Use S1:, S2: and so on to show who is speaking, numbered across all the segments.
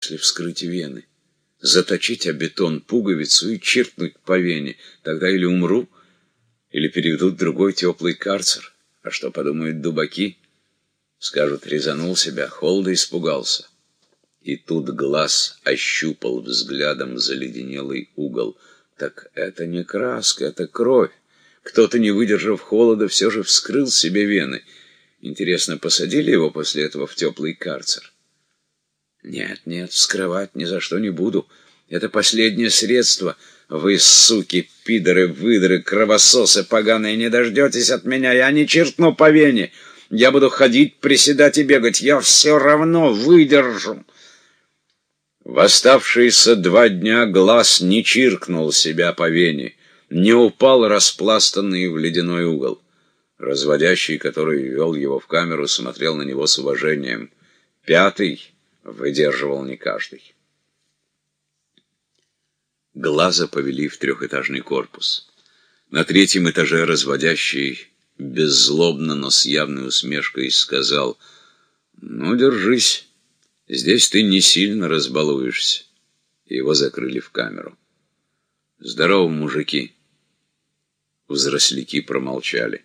S1: если вскрыть вены, заточить о бетон пуговицу и чиркнуть по вене, тогда или умру, или переведут в другой теплый карцер. А что подумают дубаки? Скажут, резанул себя, холода испугался. И тут глаз ощупал взглядом заледенелый угол. Так это не краска, это кровь. Кто-то, не выдержав холода, все же вскрыл себе вены. Интересно, посадили его после этого в теплый карцер? Нет, нет, вскрывать ни за что не буду. Это последнее средство. Вы, суки, пидоры, выдры, кровососы поганые, не дождетесь от меня. Я не чертну по вене. Я буду ходить, приседать и бегать. Я все равно выдержу. В оставшиеся два дня глаз не чиркнул себя по вене, не упал распластанный в ледяной угол. Разводящий, который вел его в камеру, смотрел на него с уважением. Пятый выдерживал не каждый. Глаза повели в трехэтажный корпус. На третьем этаже разводящий беззлобно, но с явной усмешкой сказал, «Ну, держись, здесь ты не сильно разбалуешься». Его закрыли в камеру. «Здорово, мужики!» Взросляки промолчали.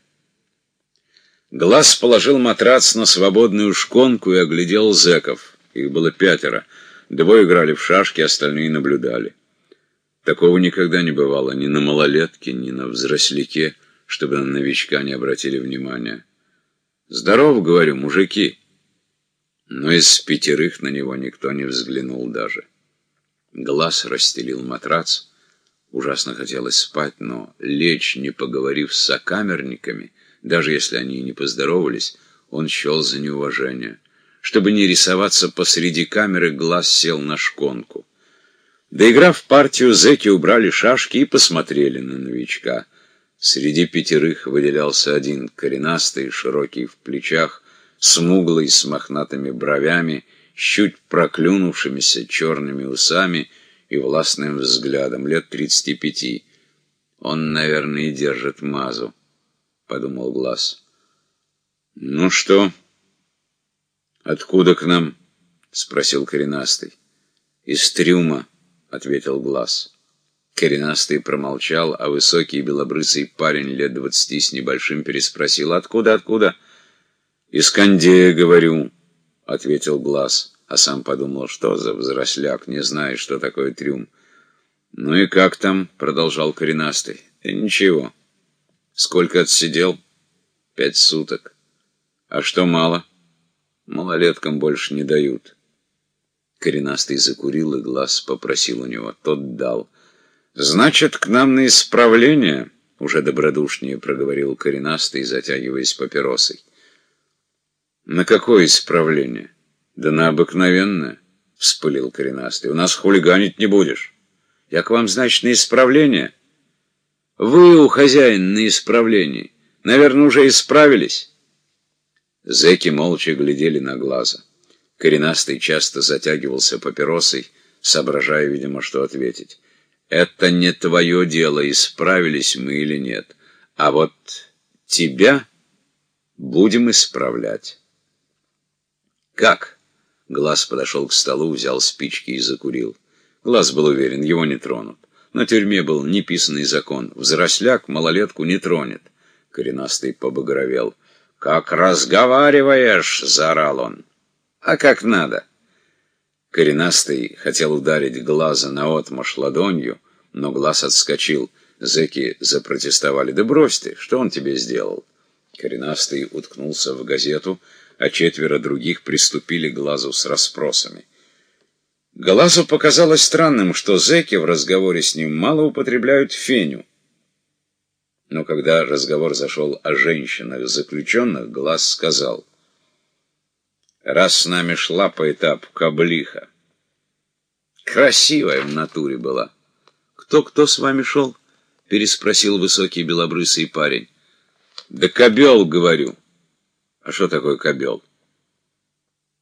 S1: Глаз положил матрац на свободную шконку и оглядел зэков. Их было пятеро. Двое играли в шашки, остальные наблюдали. Такого никогда не бывало ни на малолетке, ни на взросляке, чтобы на новичка не обратили внимания. «Здорово, — говорю, — мужики!» Но из пятерых на него никто не взглянул даже. Глаз расстелил матрац. Ужасно хотелось спать, но лечь, не поговорив с сокамерниками, даже если они и не поздоровались, он счел за неуважение. Чтобы не рисоваться посреди камеры, глаз сел на шконку. Доиграв партию, зэки убрали шашки и посмотрели на новичка. Среди пятерых выделялся один, коренастый, широкий в плечах, смуглый, с мохнатыми бровями, чуть проклюнувшимися черными усами и властным взглядом, лет тридцати пяти. «Он, наверное, и держит мазу», — подумал Глаз. «Ну что?» «Откуда к нам?» — спросил коренастый. «Из трюма», — ответил Глаз. Коренастый промолчал, а высокий белобрысый парень лет двадцати с небольшим переспросил. «Откуда, откуда?» «Из Кондея, говорю», — ответил Глаз, а сам подумал, что за взросляк, не знает, что такое трюм. «Ну и как там?» — продолжал коренастый. «Да ничего. Сколько отсидел?» «Пять суток. А что мало?» Малолеткам больше не дают. Коренастый закурил и глаз попросил у него. Тот дал. «Значит, к нам на исправление?» Уже добродушнее проговорил коренастый, затягиваясь папиросой. «На какое исправление?» «Да на обыкновенное», — вспылил коренастый. «У нас хулиганить не будешь. Я к вам, значит, на исправление?» «Вы у хозяина на исправлении. Наверное, уже исправились?» Зэки молча глядели на глаза. Коренастый часто затягивался папиросой, соображая, видимо, что ответить. «Это не твое дело, исправились мы или нет. А вот тебя будем исправлять». «Как?» Глаз подошел к столу, взял спички и закурил. Глаз был уверен, его не тронут. На тюрьме был неписанный закон. Взросляк малолетку не тронет. Коренастый побагровел. «Как разговариваешь!» — заорал он. «А как надо!» Коренастый хотел ударить глаза наотмашь ладонью, но глаз отскочил. Зэки запротестовали. «Да брось ты! Что он тебе сделал?» Коренастый уткнулся в газету, а четверо других приступили к глазу с расспросами. Глазу показалось странным, что зэки в разговоре с ним мало употребляют феню. Но когда разговор зашел о женщинах заключенных, Глаз сказал, «Раз с нами шла по этапу каблиха, красивая в натуре была». «Кто-кто с вами шел?» — переспросил высокий белобрысый парень. «Да кобел, говорю». «А что такое кобел?»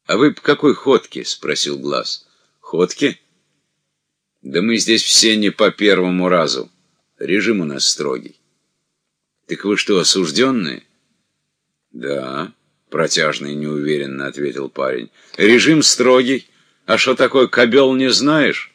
S1: «А вы по какой ходке?» — спросил Глаз. «Ходке?» «Да мы здесь все не по первому разу. Режим у нас строгий». «Так вы что, осужденные?» «Да», — протяжно и неуверенно ответил парень. «Режим строгий, А что такое кобел, не знаешь?